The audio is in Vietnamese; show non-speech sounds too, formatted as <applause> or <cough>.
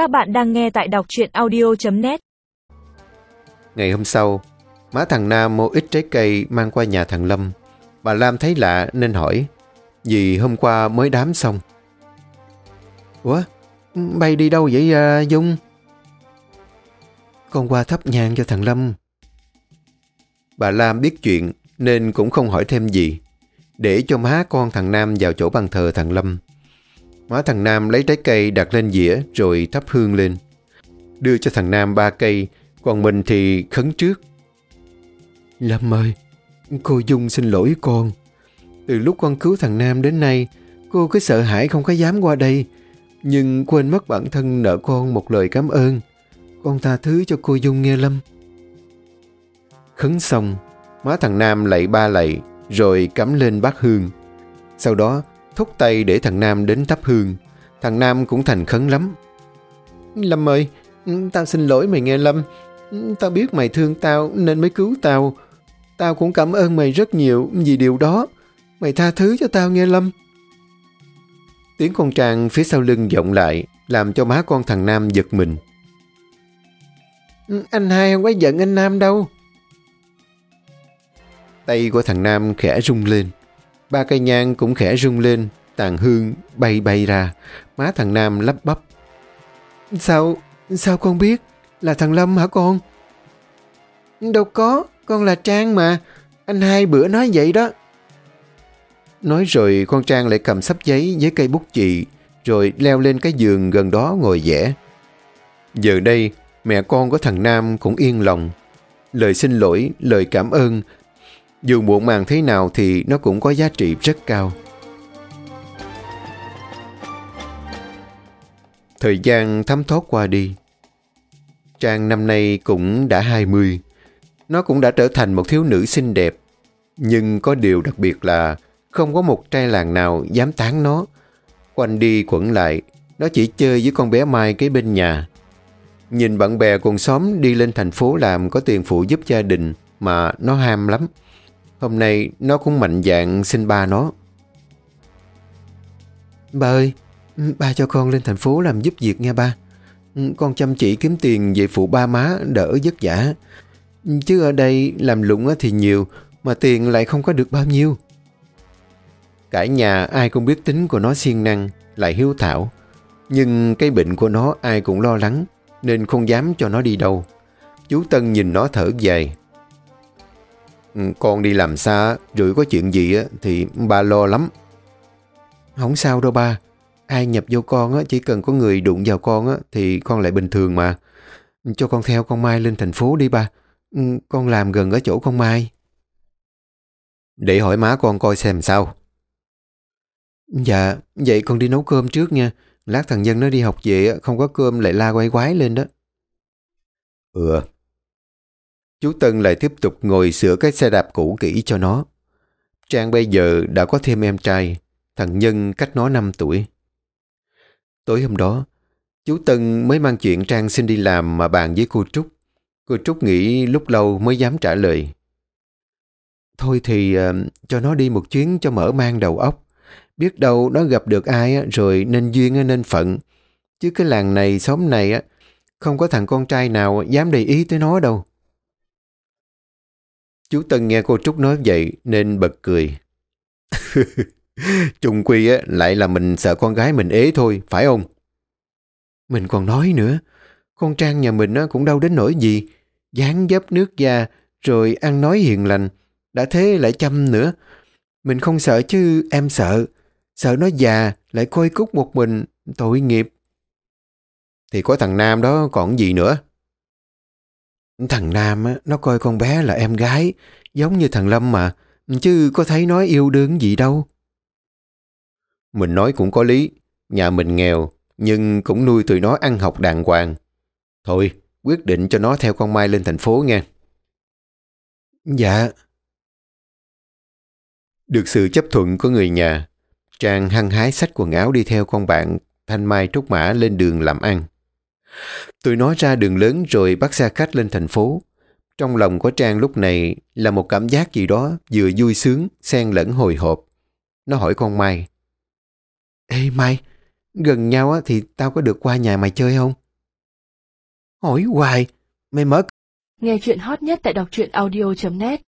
Các bạn đang nghe tại đọc truyện audio.net Ngày hôm sau, má thằng Nam mua ít trái cây mang qua nhà thằng Lâm. Bà Lam thấy lạ nên hỏi, vì hôm qua mới đám xong. Ủa, bay đi đâu vậy à, Dung? Con qua thắp nhang cho thằng Lâm. Bà Lam biết chuyện nên cũng không hỏi thêm gì. Để cho má con thằng Nam vào chỗ bàn thờ thằng Lâm. Má thằng Nam lấy trái cây đặt lên dĩa rồi thắp hương lên. Đưa cho thằng Nam ba cây, còn mình thì khấn trước. Lâm ơi, cô Dung xin lỗi con. Từ lúc con cứu thằng Nam đến nay, cô cứ sợ hãi không có dám qua đây. Nhưng quên mất bản thân nợ con một lời cảm ơn. Con tha thứ cho cô Dung nghe Lâm. Khấn xong, má thằng Nam lạy ba lạy, rồi cắm lên bát hương. Sau đó, thúc tay để thằng Nam đến thắp hương. Thằng Nam cũng thành khấn lắm. Lâm ơi, tao xin lỗi mày nghe Lâm. Tao biết mày thương tao nên mới cứu tao. Tao cũng cảm ơn mày rất nhiều vì điều đó. Mày tha thứ cho tao nghe Lâm. Tiếng con Trang phía sau lưng vọng lại, làm cho má con thằng Nam giật mình. Anh hai không có giận anh Nam đâu. Tay của thằng Nam khẽ rung lên. Ba cây nhang cũng khẽ rung lên, tàn hương bay bay ra. Má thằng Nam lắp bắp. Sao, sao con biết? Là thằng Lâm hả con? Đâu có, con là Trang mà. Anh hai bữa nói vậy đó. Nói rồi con Trang lại cầm sắp giấy với cây bút chì, rồi leo lên cái giường gần đó ngồi vẽ. Giờ đây, mẹ con của thằng Nam cũng yên lòng. Lời xin lỗi, lời cảm ơn, dù muộn màng thế nào thì nó cũng có giá trị rất cao. Thời gian thấm thoát qua đi. Trang năm nay cũng đã 20. Nó cũng đã trở thành một thiếu nữ xinh đẹp. Nhưng có điều đặc biệt là không có một trai làng nào dám tán nó. Quanh đi quẩn lại, nó chỉ chơi với con bé Mai kế bên nhà. Nhìn bạn bè cùng xóm đi lên thành phố làm có tiền phụ giúp gia đình mà nó ham lắm. Hôm nay nó cũng mạnh dạng xin ba nó. Ba ơi, ba cho con lên thành phố làm giúp việc nha ba. Con chăm chỉ kiếm tiền về phụ ba má đỡ vất vả. Chứ ở đây làm lụng thì nhiều mà tiền lại không có được bao nhiêu. Cả nhà ai cũng biết tính của nó siêng năng, lại hiếu thảo. Nhưng cái bệnh của nó ai cũng lo lắng nên không dám cho nó đi đâu. Chú Tân nhìn nó thở dài. Ừ, con đi làm xa rồi có chuyện gì thì ba lo lắm. Không sao đâu ba. Ai nhập vô con chỉ cần có người đụng vào con thì con lại bình thường mà. Cho con theo con Mai lên thành phố đi ba. Ừ, con làm gần ở chỗ con Mai. Để hỏi má con coi xem sao. Dạ, vậy con đi nấu cơm trước nha. Lát thằng dân nó đi học về không có cơm lại la quay quái lên đó. Ừ. Chú Tân lại tiếp tục ngồi sửa cái xe đạp cũ kỹ cho nó. Trang bây giờ đã có thêm em trai, thằng Nhân cách nó 5 tuổi. Tối hôm đó, chú Tân mới mang chuyện Trang xin đi làm mà bàn với cô Trúc. Cô Trúc nghĩ lúc lâu mới dám trả lời. Thôi thì uh, cho nó đi một chuyến cho mở mang đầu óc. Biết đâu nó gặp được ai rồi nên duyên nên phận. Chứ cái làng này, xóm này không có thằng con trai nào dám để ý tới nó đâu. Chú Tân nghe cô Trúc nói vậy nên bật cười. <laughs> Trùng quy á, lại là mình sợ con gái mình ế thôi, phải không? Mình còn nói nữa, con Trang nhà mình á, cũng đâu đến nỗi gì. dáng dấp nước da, rồi ăn nói hiền lành, đã thế lại chăm nữa. Mình không sợ chứ em sợ. Sợ nó già, lại coi cúc một mình, tội nghiệp. Thì có thằng Nam đó còn gì nữa? Thằng Nam á, nó coi con bé là em gái, giống như thằng Lâm mà, chứ có thấy nói yêu đương gì đâu. Mình nói cũng có lý, nhà mình nghèo, nhưng cũng nuôi tụi nó ăn học đàng hoàng. Thôi, quyết định cho nó theo con Mai lên thành phố nha. Dạ. Được sự chấp thuận của người nhà, Trang hăng hái xách quần áo đi theo con bạn Thanh Mai Trúc Mã lên đường làm ăn. Tụi nó ra đường lớn rồi bắt xe khách lên thành phố. Trong lòng của Trang lúc này là một cảm giác gì đó vừa vui sướng, xen lẫn hồi hộp. Nó hỏi con Mai. Ê Mai, gần nhau thì tao có được qua nhà mày chơi không? Hỏi hoài, mày mở Nghe chuyện hot nhất tại đọc truyện audio.net